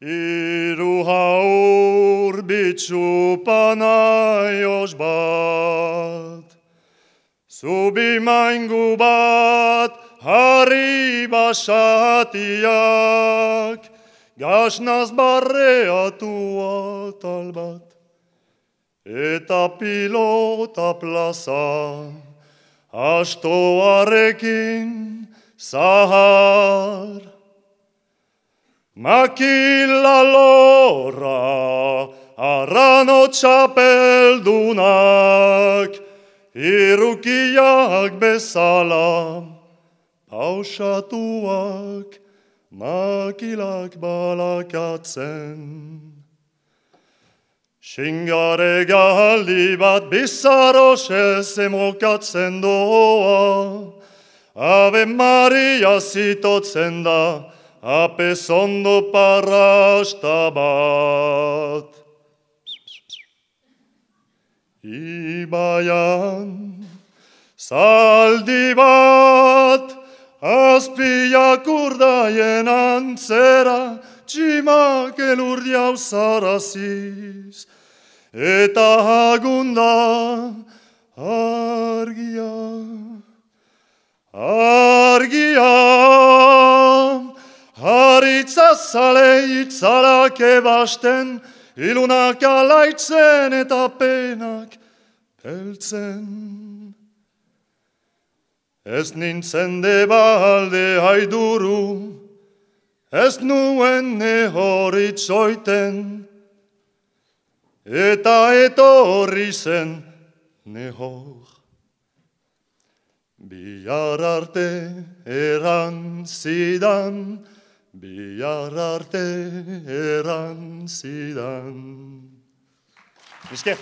Iru haur bitxu panaios bat, Zubi maingu bat harri basatiak, Gasnaz barreatu atal bat, Eta pilota plaza, astoarekin zahar. Makila lora, arrano txapeldunak, irukiak bezala, pausatuak, makilak balakatzen. Xingare galdi bat bizarosez emokatzen doa, Ave Maria zitotzen da, apez ondo parrasta bat. Ibaian, zaldi bat, azpiak urdaien antzera, tximak elurdi hau zaraziz, eta agunda argia, haritza zale itzalak ebasten, ilunak alaitzen eta penak peltzen. Ez nintzen de balde haiduru, ez nuen nehoritzoiten, eta etorri zen nehor. Bihar arte eran zidan, bihar arte eran zidan. Esker.